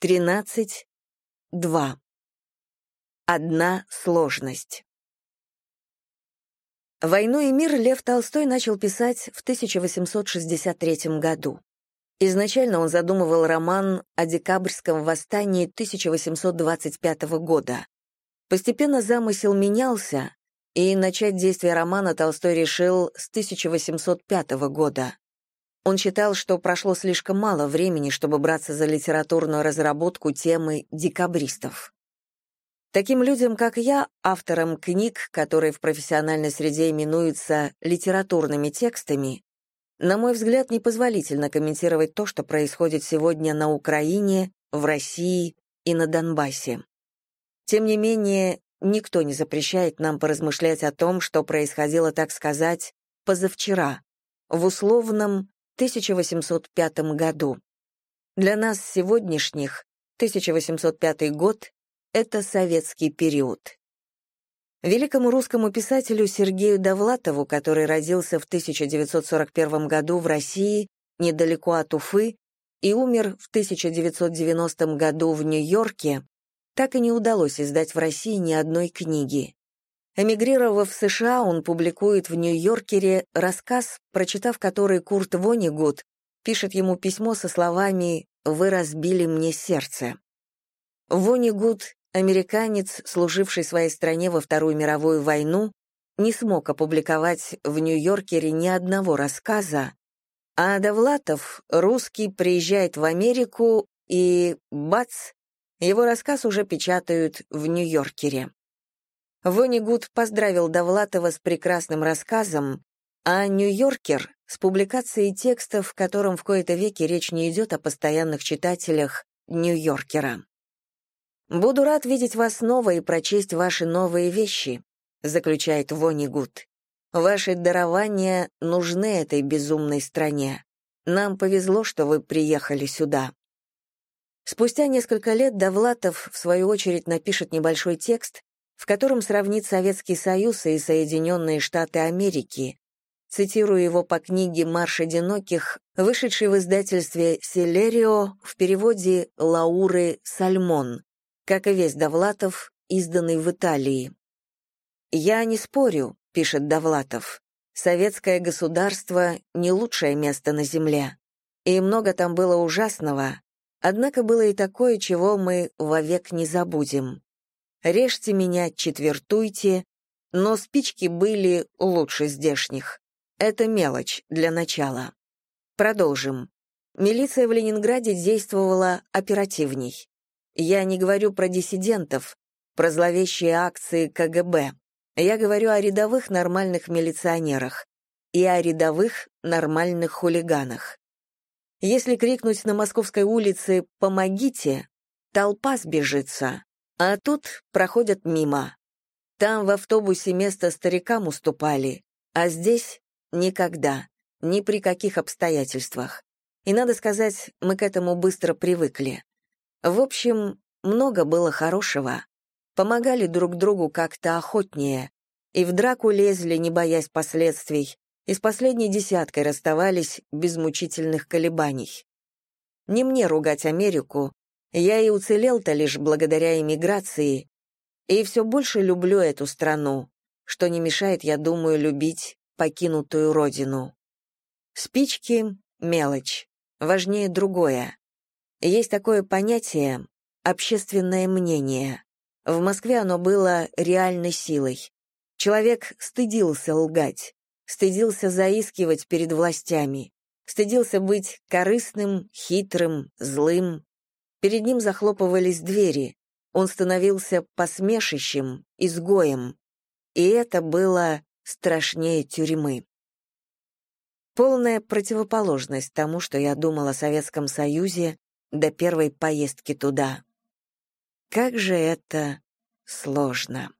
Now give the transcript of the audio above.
13, 2. Одна сложность. «Войну и мир» Лев Толстой начал писать в 1863 году. Изначально он задумывал роман о декабрьском восстании 1825 года. Постепенно замысел менялся, и начать действие романа Толстой решил с 1805 года. Он считал, что прошло слишком мало времени, чтобы браться за литературную разработку темы декабристов. Таким людям, как я, авторам книг, которые в профессиональной среде именуются литературными текстами, на мой взгляд, непозволительно комментировать то, что происходит сегодня на Украине, в России и на Донбассе. Тем не менее, никто не запрещает нам поразмышлять о том, что происходило, так сказать, позавчера, в условном 1805 году. Для нас сегодняшних 1805 год — это советский период. Великому русскому писателю Сергею Довлатову, который родился в 1941 году в России, недалеко от Уфы, и умер в 1990 году в Нью-Йорке, так и не удалось издать в России ни одной книги. Эмигрировав в США, он публикует в Нью-Йоркере рассказ, прочитав который Курт Вонигут пишет ему письмо со словами «Вы разбили мне сердце». Вонигут, американец, служивший своей стране во Вторую мировую войну, не смог опубликовать в Нью-Йоркере ни одного рассказа, а Довлатов, русский, приезжает в Америку и, бац, его рассказ уже печатают в Нью-Йоркере. Вонигуд поздравил Довлатова с прекрасным рассказом, а «Нью-Йоркер» — с публикацией текста, в котором в кои-то веки речь не идет о постоянных читателях «Нью-Йоркера». «Буду рад видеть вас снова и прочесть ваши новые вещи», — заключает Вонигуд. «Ваши дарования нужны этой безумной стране. Нам повезло, что вы приехали сюда». Спустя несколько лет Довлатов, в свою очередь, напишет небольшой текст, в котором сравнит Советский Союз и Соединенные Штаты Америки. Цитирую его по книге «Марш одиноких», вышедшей в издательстве «Селерио» в переводе Лауры Сальмон, как и весь Довлатов, изданный в Италии. «Я не спорю», — пишет Довлатов, «советское государство — не лучшее место на земле, и много там было ужасного, однако было и такое, чего мы вовек не забудем режьте меня, четвертуйте, но спички были лучше здешних. Это мелочь для начала. Продолжим. Милиция в Ленинграде действовала оперативней. Я не говорю про диссидентов, про зловещие акции КГБ. Я говорю о рядовых нормальных милиционерах и о рядовых нормальных хулиганах. Если крикнуть на Московской улице «Помогите!», толпа сбежится, а тут проходят мимо. Там в автобусе место старикам уступали, а здесь — никогда, ни при каких обстоятельствах. И, надо сказать, мы к этому быстро привыкли. В общем, много было хорошего. Помогали друг другу как-то охотнее, и в драку лезли, не боясь последствий, и с последней десяткой расставались без мучительных колебаний. Не мне ругать Америку, я и уцелел-то лишь благодаря эмиграции, и все больше люблю эту страну, что не мешает, я думаю, любить покинутую родину. Спички — мелочь, важнее другое. Есть такое понятие — общественное мнение. В Москве оно было реальной силой. Человек стыдился лгать, стыдился заискивать перед властями, стыдился быть корыстным, хитрым, злым, Перед ним захлопывались двери. Он становился посмешищем, изгоем. И это было страшнее тюрьмы. Полная противоположность тому, что я думал о Советском Союзе до первой поездки туда. Как же это сложно.